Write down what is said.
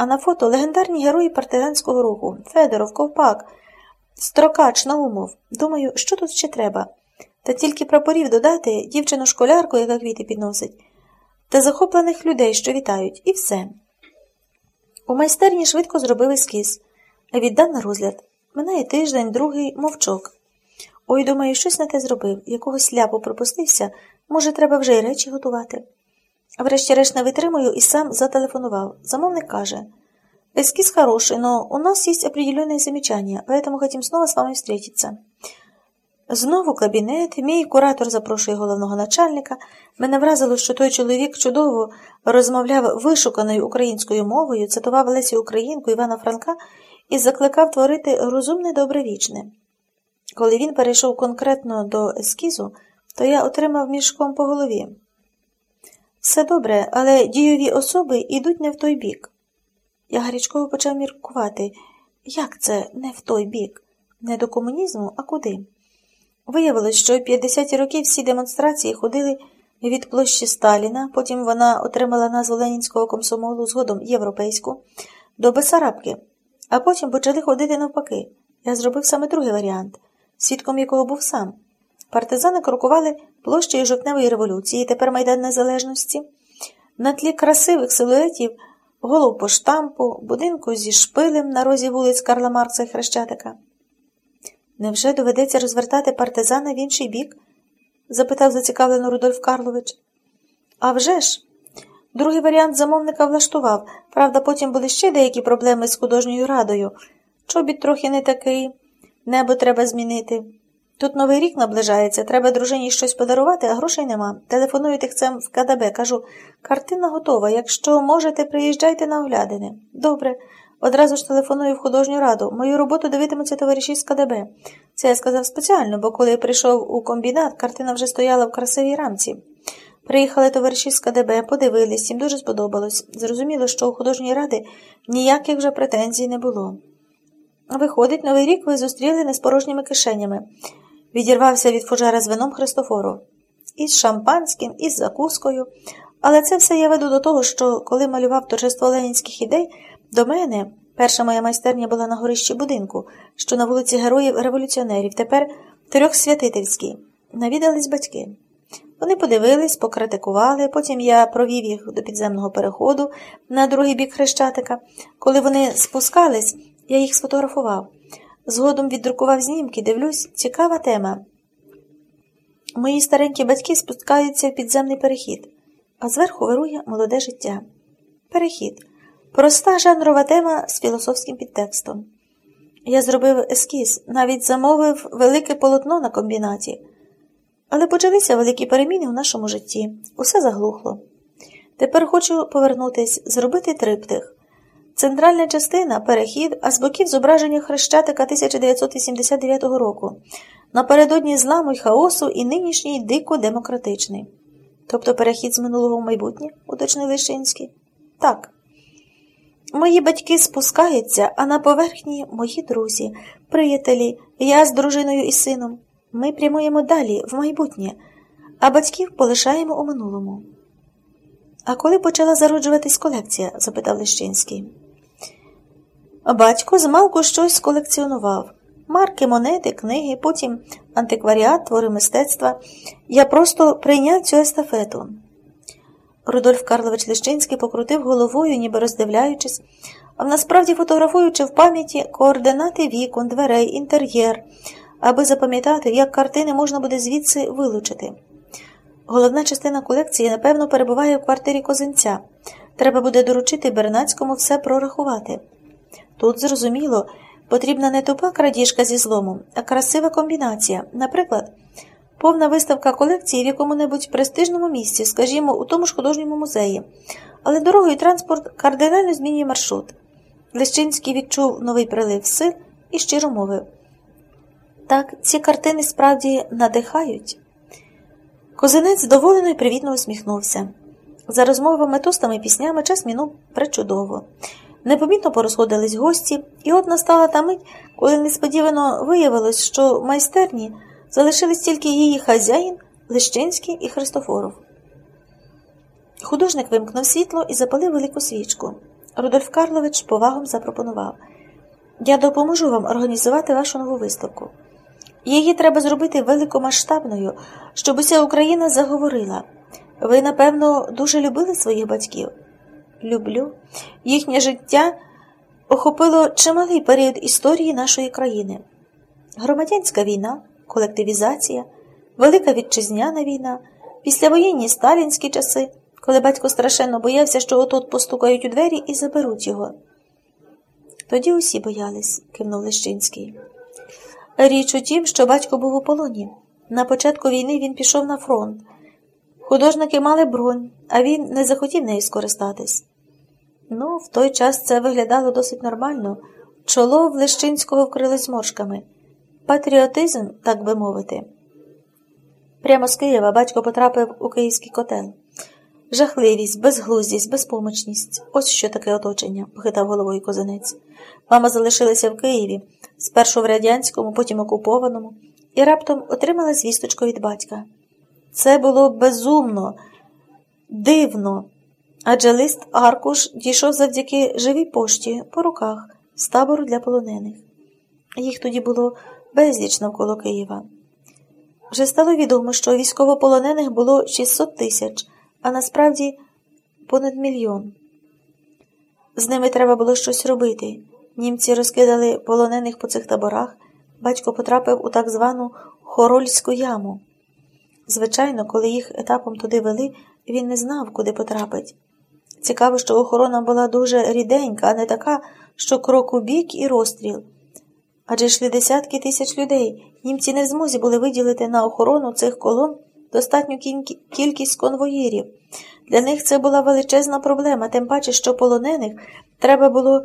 А на фото легендарні герої партизанського руху Федоров, Ковпак, Строкач, Наумов. Думаю, що тут ще треба? Та тільки прапорів додати, дівчину школярку, яка квіти підносить, та захоплених людей, що вітають, і все. У майстерні швидко зробив ескіз, віддав на розгляд. Минає тиждень, другий мовчок. Ой, думаю, щось не те зробив, якогось ляпу пропустився, може, треба вже й речі готувати. Врешті-решт не витримую і сам зателефонував. Замовник каже, эскиз хороший, но у нас есть определенные замечания, поэтому хотим снова с вами встретиться. Знову кабінет, мій куратор запрошує головного начальника. Мене вразило, що той чоловік чудово розмовляв вишуканою українською мовою, цитував Лесю Українку Івана Франка і закликав творити розумне добре вічне. Коли він перейшов конкретно до ескізу, то я отримав мішком по голові. Все добре, але дійові особи йдуть не в той бік. Я гарячково почав міркувати, як це не в той бік, не до комунізму, а куди? Виявилось, що в 50-ті роки всі демонстрації ходили від площі Сталіна, потім вона отримала назву Ленінського комсомолу, згодом європейську, до Бесарабки, а потім почали ходити навпаки. Я зробив саме другий варіант, свідком якого був сам. Партизани крокували площею жовтневої революції, тепер Майдан Незалежності, на тлі красивих силуетів, голов по штампу, будинку зі шпилем на розі вулиць Карла Маркса і Хрещатика. Невже доведеться розвертати партизана в інший бік? запитав зацікавлено Рудольф Карлович. «А вже ж!» Другий варіант замовника влаштував, правда, потім були ще деякі проблеми з художньою радою. Чобіт трохи не такий, небо треба змінити. Тут новий рік наближається, треба дружині щось подарувати, а грошей нема. Телефоную тихцем в КДБ, кажу, картина готова. Якщо можете, приїжджайте на оглядини. Добре. Одразу ж телефоную в художню раду. Мою роботу дивитимуться товариші з КДБ. Це я сказав спеціально, бо коли прийшов у комбінат, картина вже стояла в красивій рамці. Приїхали товариші з КДБ, подивились, їм дуже сподобалось. Зрозуміло, що у художньої ради ніяких вже претензій не було. Виходить, новий рік ви зустріли не з порожніми кишенями. Відірвався від фужера з вином Христофору. Із шампанським, із закускою. Але це все я веду до того, що коли малював торжество ленінських ідей, до мене перша моя майстерня була на горищі будинку, що на вулиці Героїв Революціонерів, тепер трьохсвятительській. Навідались батьки. Вони подивились, покритикували, потім я провів їх до підземного переходу на другий бік хрещатика. Коли вони спускались, я їх сфотографував. Згодом віддрукував знімки, дивлюсь, цікава тема. Мої старенькі батьки спускаються в підземний перехід, а зверху вирує молоде життя. Перехід. Проста жанрова тема з філософським підтекстом. Я зробив ескіз, навіть замовив велике полотно на комбінаті. Але почалися великі переміни у нашому житті. Усе заглухло. Тепер хочу повернутись, зробити триптих. Центральна частина перехід, а з боків зображення Хрещатика 1989 року. Напередодні зламу й хаосу і нинішній дико демократичний. Тобто перехід з минулого в майбутнє, уточнив Лишинський? Так. Мої батьки спускаються, а на поверхні мої друзі, приятелі, я з дружиною і сином. Ми прямуємо далі, в майбутнє, а батьків полишаємо у минулому. А коли почала зароджуватись колекція? запитав Лещинський. Батько змалку щось колекціонував марки, монети, книги, потім антикваріат, твори мистецтва. Я просто прийняв цю естафету. Рудольф Карлович Лещинський покрутив головою, ніби роздивляючись, а насправді фотографуючи в пам'яті координати вікон, дверей, інтер'єр, аби запам'ятати, як картини можна буде звідси вилучити. Головна частина колекції, напевно, перебуває в квартирі козинця. Треба буде доручити Бернацькому все прорахувати. Тут, зрозуміло, потрібна не тупа крадіжка зі зломом, а красива комбінація. Наприклад, повна виставка колекції в якому-небудь престижному місці, скажімо, у тому ж художньому музеї, але дорогою транспорт кардинально змінює маршрут. Лещинський відчув новий прилив сил і щиро мовив. Так, ці картини справді надихають. Козинець здоволено і привітно усміхнувся. За розмовами, тостами і піснями час мінув причудово. Непомітно порозходились гості, і от настала та мить, коли несподівано виявилось, що в майстерні залишились тільки її хазяїн, Лещинський і Христофоров. Художник вимкнув світло і запалив велику свічку. Рудольф Карлович повагом запропонував. Я допоможу вам організувати вашу нову виставку. Її треба зробити великомасштабною, щоб уся Україна заговорила. Ви, напевно, дуже любили своїх батьків? Люблю. Їхнє життя охопило чималий період історії нашої країни. Громадянська війна, колективізація, Велика Вітчизняна війна, післявоєнні сталінські часи, коли батько страшенно боявся, що отот постукають у двері і заберуть його. Тоді усі боялись, кивнув Лещинський. Річ у тім, що батько був у полоні. На початку війни він пішов на фронт. Художники мали бронь, а він не захотів нею скористатись. Ну, в той час це виглядало досить нормально. Чоло в Лещинського вкрилось моршками. Патріотизм, так би мовити. Прямо з Києва батько потрапив у київський котел. Жахливість, безглуздість, безпомочність. Ось що таке оточення, похитав головою козанець. Мама залишилася в Києві, спершу в радянському, потім окупованому, і раптом отримала звісточку від батька. Це було безумно, дивно, адже лист аркуш дійшов завдяки живій пошті по руках з табору для полонених. Їх тоді було безліч навколо Києва. Вже стало відомо, що військовополонених було 600 тисяч, а насправді понад мільйон. З ними треба було щось робити. Німці розкидали полонених по цих таборах, батько потрапив у так звану Хорольську яму. Звичайно, коли їх етапом туди вели, він не знав, куди потрапить. Цікаво, що охорона була дуже ріденька, а не така, що крок у бік і розстріл. Адже йшли десятки тисяч людей. Німці не в змозі були виділити на охорону цих колон достатню кількість конвоїрів. Для них це була величезна проблема, тим паче, що полонених треба було